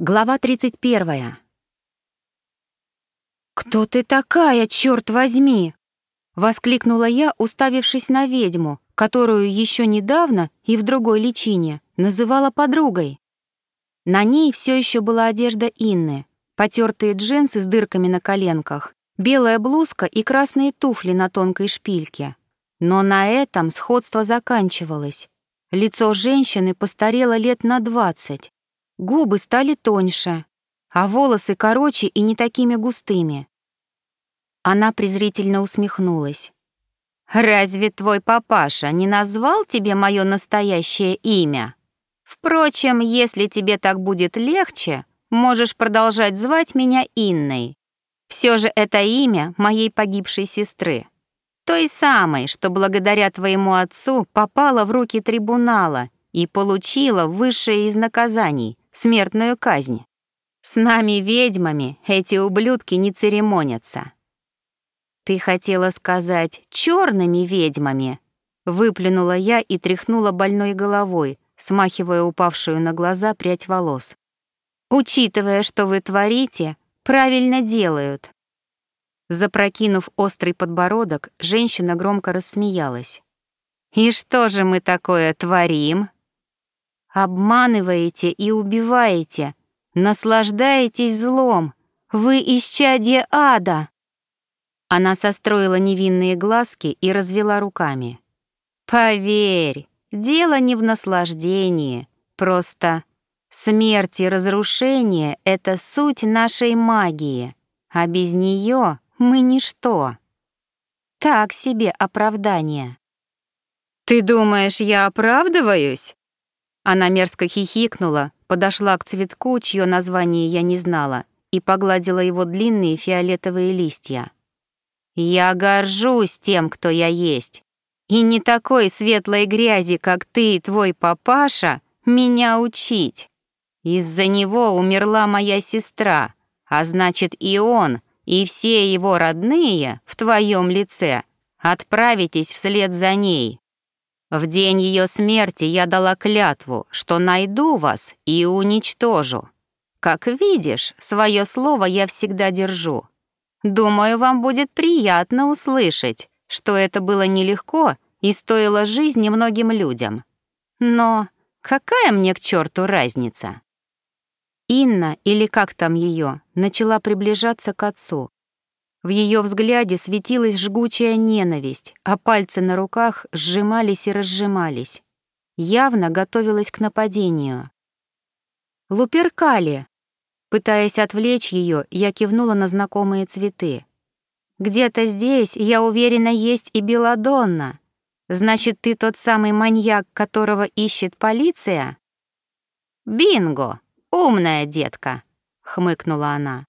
Глава 31. «Кто ты такая, черт возьми?» — воскликнула я, уставившись на ведьму, которую еще недавно и в другой личине называла подругой. На ней все еще была одежда Инны, потертые джинсы с дырками на коленках, белая блузка и красные туфли на тонкой шпильке. Но на этом сходство заканчивалось. Лицо женщины постарело лет на двадцать, Губы стали тоньше, а волосы короче и не такими густыми. Она презрительно усмехнулась. «Разве твой папаша не назвал тебе мое настоящее имя? Впрочем, если тебе так будет легче, можешь продолжать звать меня Инной. Все же это имя моей погибшей сестры. Той самой, что благодаря твоему отцу попала в руки трибунала и получила высшее из наказаний смертную казнь. С нами, ведьмами, эти ублюдки не церемонятся. Ты хотела сказать черными ведьмами? Выплюнула я и тряхнула больной головой, смахивая упавшую на глаза прядь волос. Учитывая, что вы творите, правильно делают. Запрокинув острый подбородок, женщина громко рассмеялась. «И что же мы такое творим?» Обманываете и убиваете, наслаждаетесь злом. Вы исчадие ада!» Она состроила невинные глазки и развела руками. «Поверь, дело не в наслаждении, просто смерть и разрушение — это суть нашей магии, а без нее мы ничто. Так себе оправдание». «Ты думаешь, я оправдываюсь?» Она мерзко хихикнула, подошла к цветку, чье название я не знала, и погладила его длинные фиолетовые листья. «Я горжусь тем, кто я есть. И не такой светлой грязи, как ты и твой папаша, меня учить. Из-за него умерла моя сестра, а значит и он, и все его родные в твоем лице отправитесь вслед за ней. В день ее смерти я дала клятву, что найду вас и уничтожу. Как видишь, свое слово я всегда держу. Думаю, вам будет приятно услышать, что это было нелегко и стоило жизни многим людям. Но какая мне к черту разница? Инна, или как там ее, начала приближаться к отцу, в ее взгляде светилась жгучая ненависть, а пальцы на руках сжимались и разжимались. Явно готовилась к нападению. «Луперкали!» Пытаясь отвлечь ее, я кивнула на знакомые цветы. «Где-то здесь, я уверена, есть и Беладонна. Значит, ты тот самый маньяк, которого ищет полиция?» «Бинго! Умная детка!» — хмыкнула она.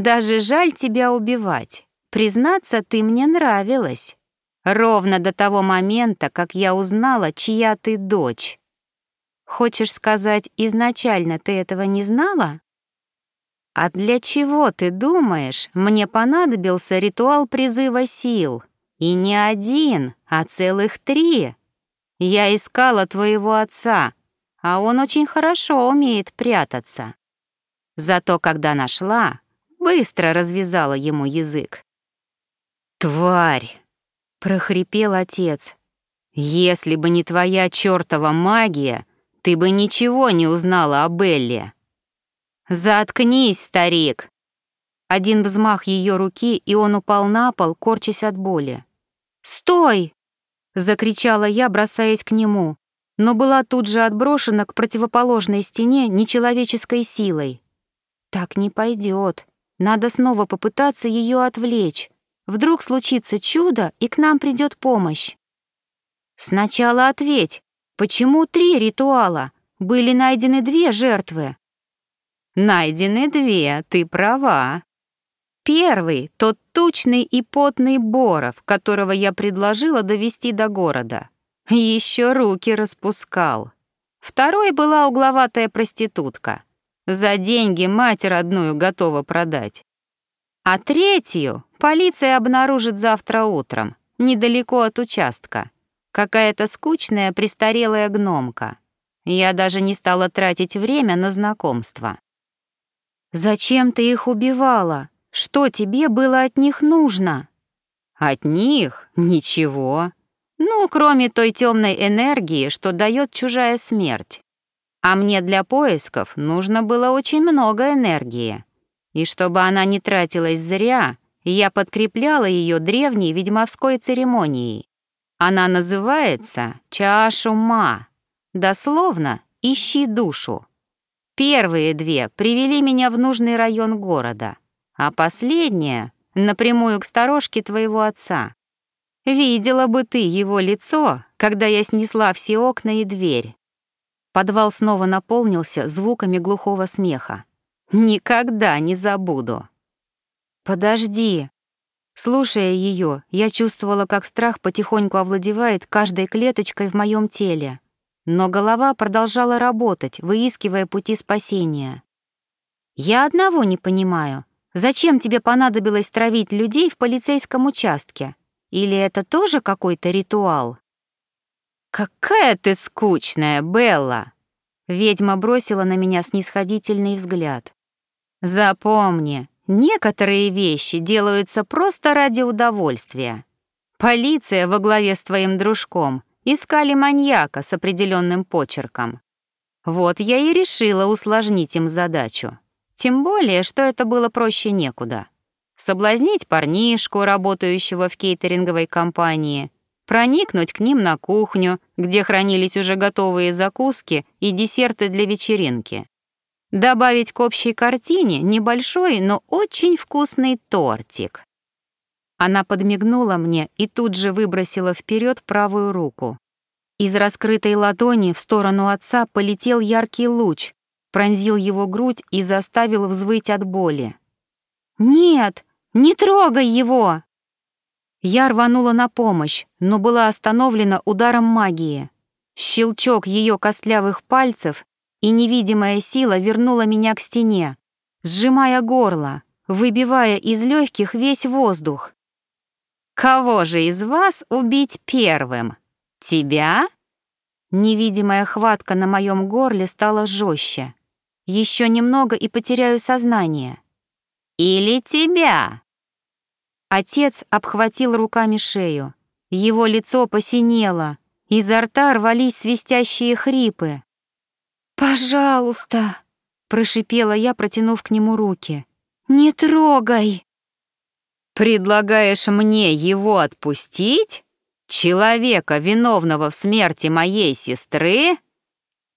Даже жаль тебя убивать. Признаться, ты мне нравилась. Ровно до того момента, как я узнала, чья ты дочь. Хочешь сказать, изначально ты этого не знала? А для чего, ты думаешь, мне понадобился ритуал призыва сил? И не один, а целых три. Я искала твоего отца, а он очень хорошо умеет прятаться. Зато когда нашла, быстро развязала ему язык. «Тварь!» — прохрипел отец. «Если бы не твоя чёртова магия, ты бы ничего не узнала о Белле». «Заткнись, старик!» Один взмах ее руки, и он упал на пол, корчась от боли. «Стой!» — закричала я, бросаясь к нему, но была тут же отброшена к противоположной стене нечеловеческой силой. «Так не пойдет. Надо снова попытаться ее отвлечь. Вдруг случится чудо, и к нам придет помощь. Сначала ответь, почему три ритуала? Были найдены две жертвы. Найдены две, ты права. Первый — тот тучный и потный Боров, которого я предложила довести до города. Еще руки распускал. Второй была угловатая проститутка. За деньги мать родную готова продать. А третью полиция обнаружит завтра утром, недалеко от участка. Какая-то скучная престарелая гномка. Я даже не стала тратить время на знакомство. «Зачем ты их убивала? Что тебе было от них нужно?» «От них? Ничего. Ну, кроме той темной энергии, что дает чужая смерть. А мне для поисков нужно было очень много энергии. И чтобы она не тратилась зря, я подкрепляла ее древней ведьмовской церемонией. Она называется «Чашума». Дословно «Ищи душу». Первые две привели меня в нужный район города, а последняя — напрямую к сторожке твоего отца. Видела бы ты его лицо, когда я снесла все окна и дверь. Подвал снова наполнился звуками глухого смеха. Никогда не забуду. Подожди. Слушая ее, я чувствовала, как страх потихоньку овладевает каждой клеточкой в моем теле. Но голова продолжала работать, выискивая пути спасения. Я одного не понимаю. Зачем тебе понадобилось травить людей в полицейском участке? Или это тоже какой-то ритуал? «Какая ты скучная, Белла!» Ведьма бросила на меня снисходительный взгляд. «Запомни, некоторые вещи делаются просто ради удовольствия. Полиция во главе с твоим дружком искали маньяка с определенным почерком. Вот я и решила усложнить им задачу. Тем более, что это было проще некуда. Соблазнить парнишку, работающего в кейтеринговой компании, проникнуть к ним на кухню, где хранились уже готовые закуски и десерты для вечеринки. Добавить к общей картине небольшой, но очень вкусный тортик. Она подмигнула мне и тут же выбросила вперед правую руку. Из раскрытой ладони в сторону отца полетел яркий луч, пронзил его грудь и заставил взвыть от боли. «Нет, не трогай его!» Я рванула на помощь, но была остановлена ударом магии. Щелчок ее костлявых пальцев и невидимая сила вернула меня к стене, сжимая горло, выбивая из легких весь воздух. «Кого же из вас убить первым? Тебя?» Невидимая хватка на моем горле стала жестче. Еще немного и потеряю сознание. «Или тебя?» Отец обхватил руками шею. Его лицо посинело, изо рта рвались свистящие хрипы. «Пожалуйста!» — прошипела я, протянув к нему руки. «Не трогай!» «Предлагаешь мне его отпустить? Человека, виновного в смерти моей сестры?»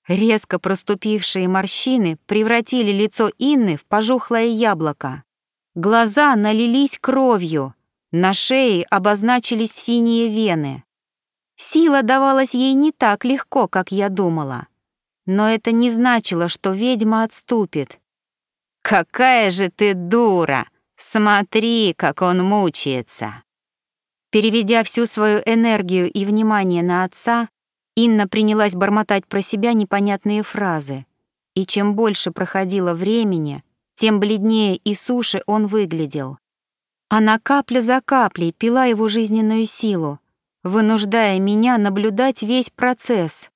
Резко проступившие морщины превратили лицо Инны в пожухлое яблоко. Глаза налились кровью, на шее обозначились синие вены. Сила давалась ей не так легко, как я думала. Но это не значило, что ведьма отступит. «Какая же ты дура! Смотри, как он мучается!» Переведя всю свою энергию и внимание на отца, Инна принялась бормотать про себя непонятные фразы. И чем больше проходило времени, тем бледнее и суше он выглядел. Она капля за каплей пила его жизненную силу, вынуждая меня наблюдать весь процесс.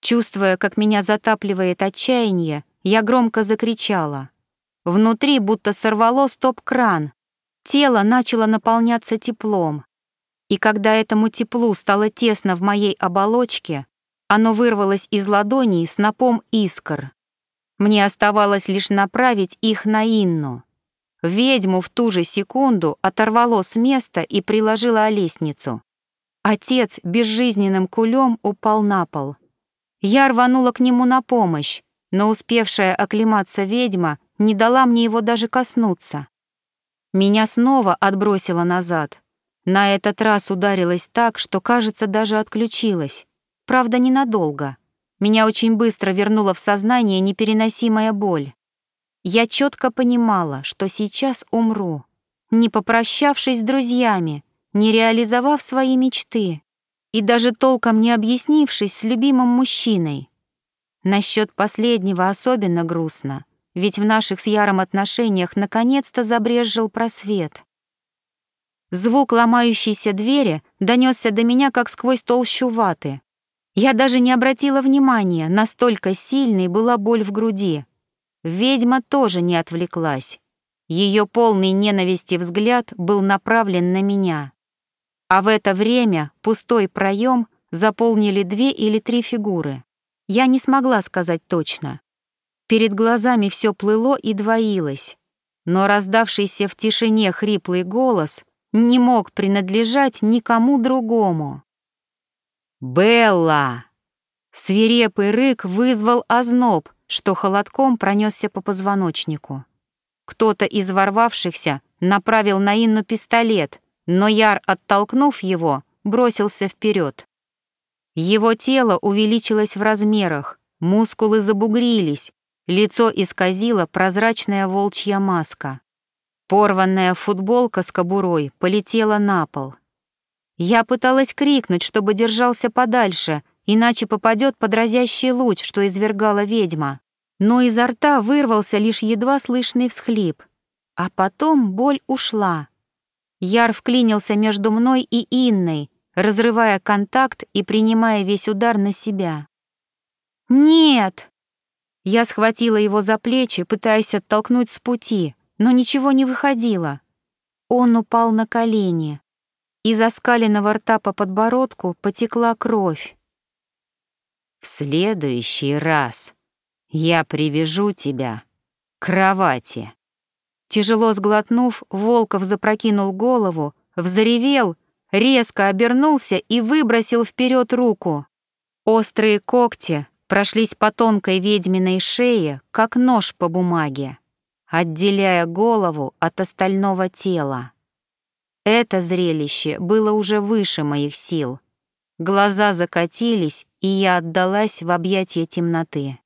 Чувствуя, как меня затапливает отчаяние, я громко закричала. Внутри будто сорвало стоп-кран. Тело начало наполняться теплом. И когда этому теплу стало тесно в моей оболочке, оно вырвалось из ладоней снопом искр. Мне оставалось лишь направить их на Инну. Ведьму в ту же секунду оторвало с места и приложило о лестницу. Отец безжизненным кулем упал на пол. Я рванула к нему на помощь, но успевшая оклематься ведьма не дала мне его даже коснуться. Меня снова отбросило назад. На этот раз ударилась так, что, кажется, даже отключилась. Правда, ненадолго. Меня очень быстро вернула в сознание непереносимая боль. Я четко понимала, что сейчас умру, не попрощавшись с друзьями, не реализовав свои мечты и даже толком не объяснившись с любимым мужчиной. Насчет последнего особенно грустно, ведь в наших с Яром отношениях наконец-то забрезжил просвет. Звук ломающейся двери донесся до меня, как сквозь толщу ваты. Я даже не обратила внимания, настолько сильной была боль в груди. Ведьма тоже не отвлеклась. Ее полный ненависти взгляд был направлен на меня. А в это время пустой проем заполнили две или три фигуры. Я не смогла сказать точно. Перед глазами все плыло и двоилось, но раздавшийся в тишине хриплый голос не мог принадлежать никому другому. «Белла!» Свирепый рык вызвал озноб, что холодком пронесся по позвоночнику. Кто-то из ворвавшихся направил на Инну пистолет, но Яр, оттолкнув его, бросился вперед. Его тело увеличилось в размерах, мускулы забугрились, лицо исказило прозрачная волчья маска. Порванная футболка с кобурой полетела на пол. Я пыталась крикнуть, чтобы держался подальше, иначе попадет под разящий луч, что извергала ведьма. Но изо рта вырвался лишь едва слышный всхлип. А потом боль ушла. Яр вклинился между мной и Инной, разрывая контакт и принимая весь удар на себя. «Нет!» Я схватила его за плечи, пытаясь оттолкнуть с пути, но ничего не выходило. Он упал на колени. Из оскаленного рта по подбородку потекла кровь. В следующий раз я привяжу тебя к кровати. Тяжело сглотнув, Волков запрокинул голову, взревел, резко обернулся и выбросил вперед руку. Острые когти прошлись по тонкой ведьминой шее, как нож по бумаге, отделяя голову от остального тела. Это зрелище было уже выше моих сил. Глаза закатились, и я отдалась в объятия темноты.